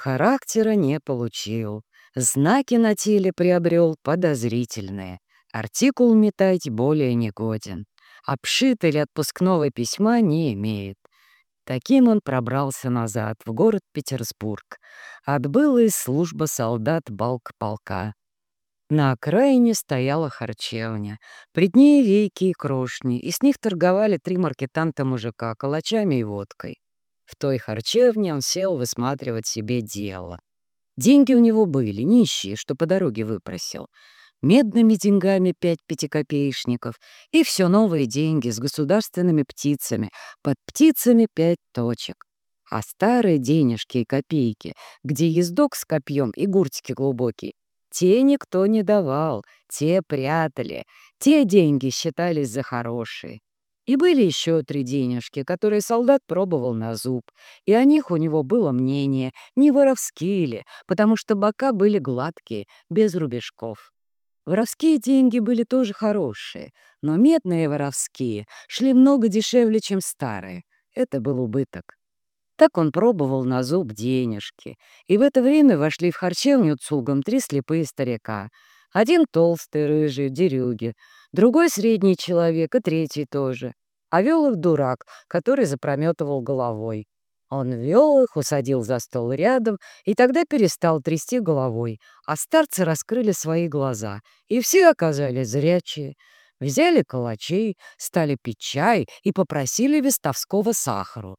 Характера не получил. Знаки на теле приобрел подозрительные. Артикул метать более негоден. Обшит или отпускного письма не имеет. Таким он пробрался назад, в город Петербург. Отбыл из службы солдат балк-полка. На окраине стояла харчевня. Пред ней вейки и крошни, и с них торговали три маркетанта-мужика калачами и водкой. В той харчевне он сел высматривать себе дело. Деньги у него были, нищие, что по дороге выпросил. Медными деньгами пять пятикопеечников и все новые деньги с государственными птицами, под птицами пять точек. А старые денежки и копейки, где ездок с копьем и гуртики глубокие, те никто не давал, те прятали, те деньги считались за хорошие. И были еще три денежки, которые солдат пробовал на зуб, и о них у него было мнение, не воровские ли, потому что бока были гладкие, без рубежков. Воровские деньги были тоже хорошие, но медные воровские шли много дешевле, чем старые. Это был убыток. Так он пробовал на зуб денежки. И в это время вошли в харчевню цугом три слепые старика. Один толстый, рыжий, дерюги, другой средний человек и третий тоже. А вел их дурак, который запрометывал головой. Он вел их, усадил за стол рядом, и тогда перестал трясти головой, а старцы раскрыли свои глаза, и все оказались зрячие. Взяли калачей, стали пить чай и попросили вестовского сахару.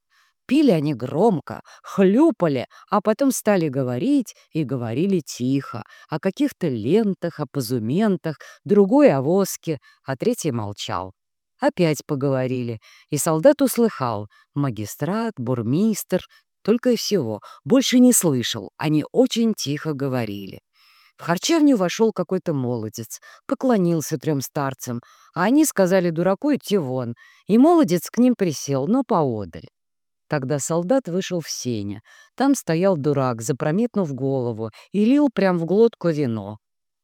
Пили они громко, хлюпали, а потом стали говорить и говорили тихо, о каких-то лентах, о позументах, другой о воске, а третий молчал. Опять поговорили, и солдат услыхал — магистрат, бурмистр, только и всего, больше не слышал, они очень тихо говорили. В харчевню вошел какой-то молодец, поклонился трем старцам, а они сказали дураку идти вон, и молодец к ним присел, но поодаль. Тогда солдат вышел в сене. Там стоял дурак, запрометнув голову, и лил прям в глотку вино.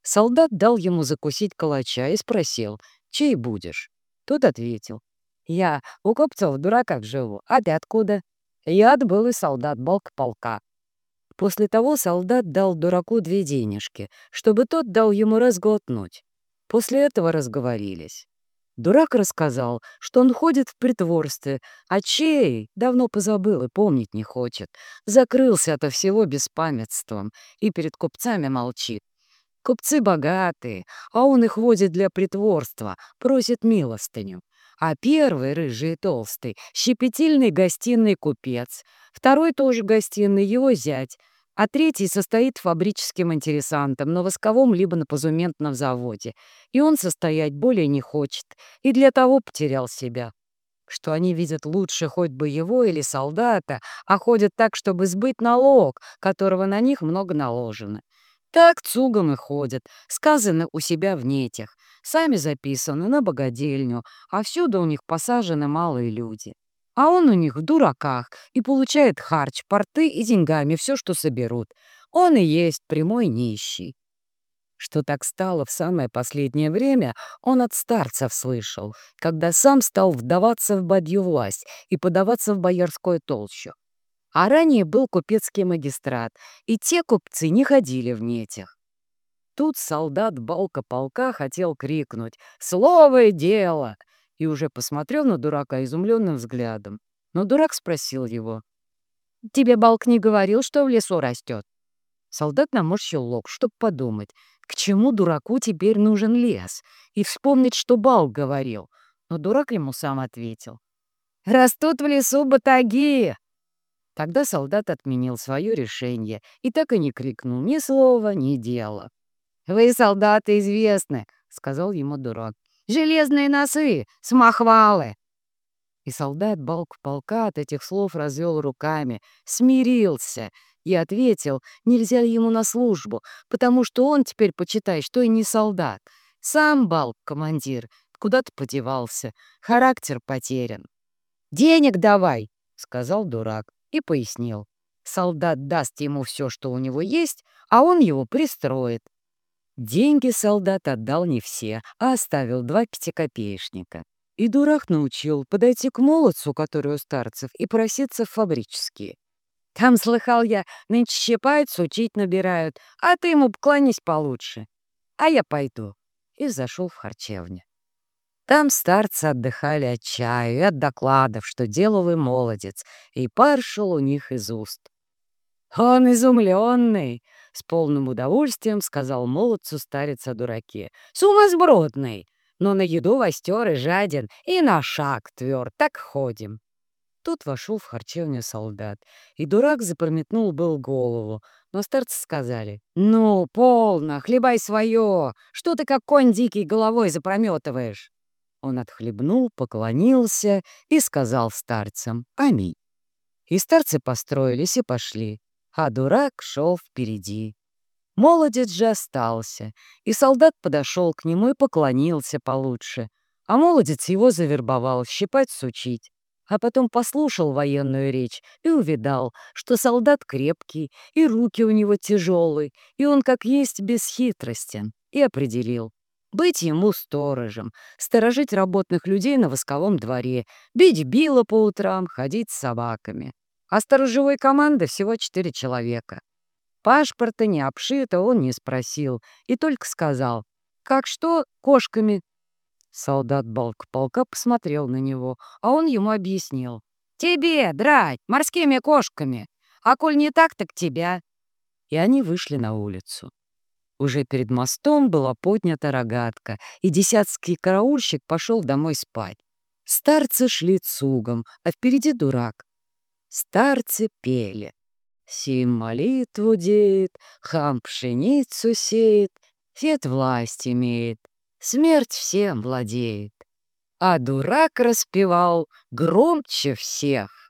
Солдат дал ему закусить калача и спросил, «Чей будешь?» Тот ответил, «Я у копцов в дураках живу, а ты откуда?» Я отбыл и солдат балк полка. После того солдат дал дураку две денежки, чтобы тот дал ему разглотнуть. После этого разговорились. Дурак рассказал, что он ходит в притворстве, а чей давно позабыл и помнить не хочет. Закрылся ото всего беспамятством и перед купцами молчит. Купцы богатые, а он их водит для притворства, просит милостыню. А первый, рыжий и толстый, щепетильный гостиный купец, второй тоже гостиный, его зять — а третий состоит фабрическим интересантом на восковом либо на позументном заводе, и он состоять более не хочет, и для того потерял себя. Что они видят лучше хоть бы его или солдата, а ходят так, чтобы сбыть налог, которого на них много наложено. Так цугом и ходят, сказано у себя в нетях, сами записаны на богадельню, а всюду у них посажены малые люди. А он у них в дураках и получает харч, порты и деньгами все, что соберут. Он и есть прямой нищий. Что так стало в самое последнее время, он от старцев слышал, когда сам стал вдаваться в бадью власть и подаваться в боярскую толщу. А ранее был купецкий магистрат, и те купцы не ходили в нетях. Тут солдат балка полка хотел крикнуть «Слово и дело!» и уже посмотрел на дурака изумленным взглядом. Но дурак спросил его. «Тебе Балк не говорил, что в лесу растет?» Солдат наморщил лоб, чтоб подумать, к чему дураку теперь нужен лес, и вспомнить, что Балк говорил. Но дурак ему сам ответил. «Растут в лесу батаги!» Тогда солдат отменил свое решение и так и не крикнул ни слова, ни дела. «Вы, солдаты, известны», — сказал ему дурак. Железные носы, смахвалы!» И солдат балк полка от этих слов развел руками, смирился и ответил, нельзя ему на службу, потому что он теперь, почитай, что и не солдат. Сам балк командир, куда-то подевался, характер потерян. «Денег давай!» — сказал дурак и пояснил. Солдат даст ему все, что у него есть, а он его пристроит. Деньги солдат отдал не все, а оставил два пятикопеечника. И дурак научил подойти к молодцу, который у старцев, и проситься в фабрические. Там, слыхал я, нынче щипают, сучить набирают, а ты ему поклонись получше. А я пойду. И зашел в харчевню. Там старцы отдыхали от чаю и от докладов, что деловый молодец, и пар шел у них из уст. «Он изумленный!» — с полным удовольствием сказал молодцу старец о дураке. «Сумасбродный! Но на еду востер и жаден, и на шаг тверд, так ходим!» Тут вошел в харчевню солдат, и дурак запрометнул был голову, но старцы сказали, «Ну, полно, хлебай свое! Что ты как конь дикий головой запрометываешь?» Он отхлебнул, поклонился и сказал старцам «Аминь». И старцы построились и пошли, а дурак шел впереди. Молодец же остался, и солдат подошел к нему и поклонился получше, а молодец его завербовал щипать-сучить. А потом послушал военную речь и увидал, что солдат крепкий, и руки у него тяжелые, и он как есть бесхитростен, и определил, быть ему сторожем, сторожить работных людей на восковом дворе, бить било по утрам, ходить с собаками. А сторожевой команды всего четыре человека. Пашпорта не обшито он не спросил и только сказал, «Как что, кошками?» Солдат Балк полка посмотрел на него, а он ему объяснил. «Тебе, драть, морскими кошками, а коль не так, так тебя». И они вышли на улицу. Уже перед мостом была поднята рогатка, и десятский караульщик пошел домой спать. Старцы шли цугом, а впереди дурак. Старцы пели. Сим молитву деет, хам пшеницу сеет, Фет власть имеет, смерть всем владеет. А дурак распевал громче всех.